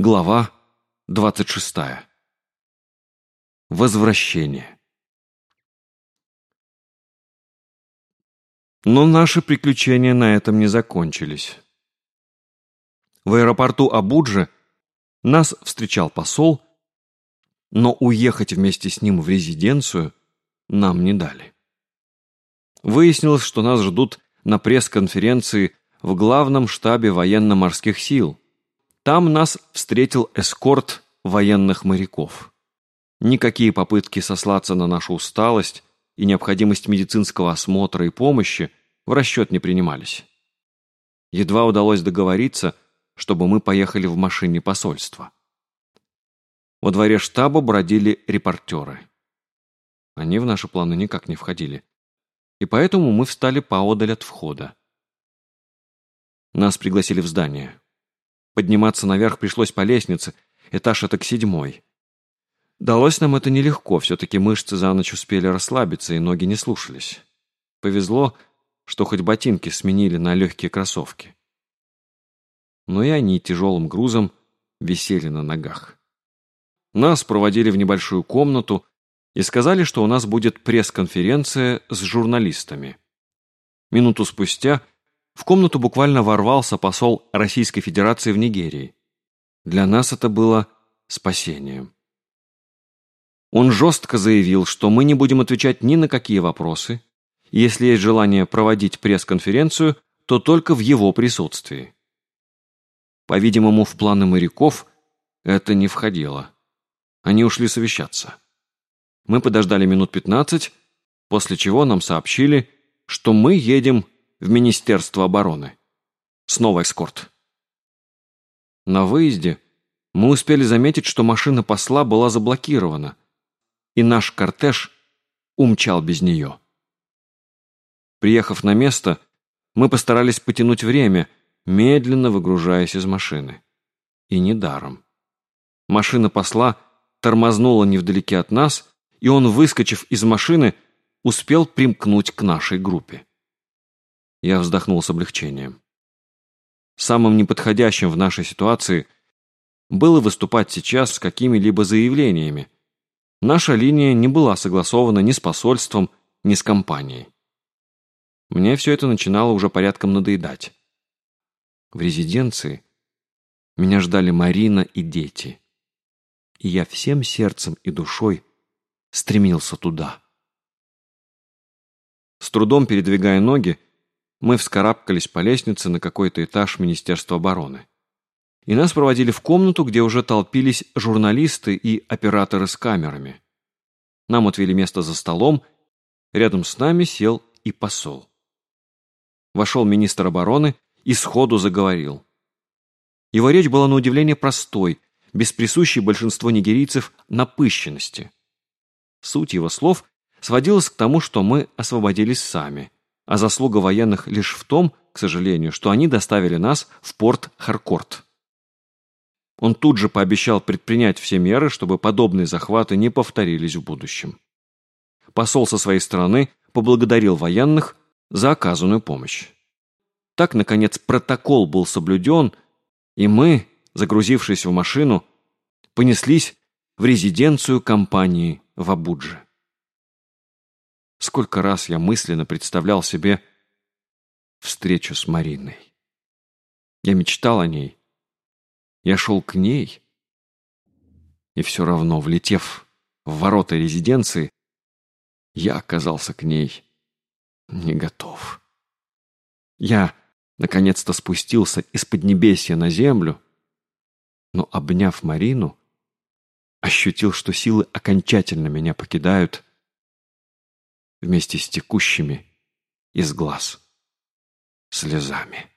Глава 26. Возвращение. Но наши приключения на этом не закончились. В аэропорту Абуджа нас встречал посол, но уехать вместе с ним в резиденцию нам не дали. Выяснилось, что нас ждут на пресс-конференции в главном штабе военно-морских сил – там нас встретил эскорт военных моряков. Никакие попытки сослаться на нашу усталость и необходимость медицинского осмотра и помощи в расчет не принимались. Едва удалось договориться, чтобы мы поехали в машине посольства. Во дворе штаба бродили репортеры. Они в наши планы никак не входили. И поэтому мы встали поодаль от входа. Нас пригласили в здание. Подниматься наверх пришлось по лестнице, этаж это к седьмой. Далось нам это нелегко, все-таки мышцы за ночь успели расслабиться, и ноги не слушались. Повезло, что хоть ботинки сменили на легкие кроссовки. Но и они тяжелым грузом висели на ногах. Нас проводили в небольшую комнату и сказали, что у нас будет пресс-конференция с журналистами. Минуту спустя – в комнату буквально ворвался посол Российской Федерации в Нигерии. Для нас это было спасением. Он жестко заявил, что мы не будем отвечать ни на какие вопросы, если есть желание проводить пресс-конференцию, то только в его присутствии. По-видимому, в планы моряков это не входило. Они ушли совещаться. Мы подождали минут пятнадцать, после чего нам сообщили, что мы едем в Министерство обороны. Снова эскорт. На выезде мы успели заметить, что машина посла была заблокирована, и наш кортеж умчал без нее. Приехав на место, мы постарались потянуть время, медленно выгружаясь из машины. И недаром. Машина посла тормознула невдалеке от нас, и он, выскочив из машины, успел примкнуть к нашей группе. Я вздохнул с облегчением. Самым неподходящим в нашей ситуации было выступать сейчас с какими-либо заявлениями. Наша линия не была согласована ни с посольством, ни с компанией. Мне все это начинало уже порядком надоедать. В резиденции меня ждали Марина и дети. И я всем сердцем и душой стремился туда. С трудом передвигая ноги, мы вскарабкались по лестнице на какой-то этаж Министерства обороны. И нас проводили в комнату, где уже толпились журналисты и операторы с камерами. Нам отвели место за столом, рядом с нами сел и посол. Вошел министр обороны и сходу заговорил. Его речь была на удивление простой, без присущей большинству нигерийцев напыщенности. Суть его слов сводилась к тому, что мы освободились сами – а заслуга военных лишь в том, к сожалению, что они доставили нас в порт Харкорт. Он тут же пообещал предпринять все меры, чтобы подобные захваты не повторились в будущем. Посол со своей стороны поблагодарил военных за оказанную помощь. Так, наконец, протокол был соблюден, и мы, загрузившись в машину, понеслись в резиденцию компании в Абудже. Сколько раз я мысленно представлял себе встречу с Мариной. Я мечтал о ней. Я шел к ней. И все равно, влетев в ворота резиденции, я оказался к ней не готов. Я, наконец-то, спустился из Поднебесья на землю, но, обняв Марину, ощутил, что силы окончательно меня покидают вместе с текущими из глаз слезами.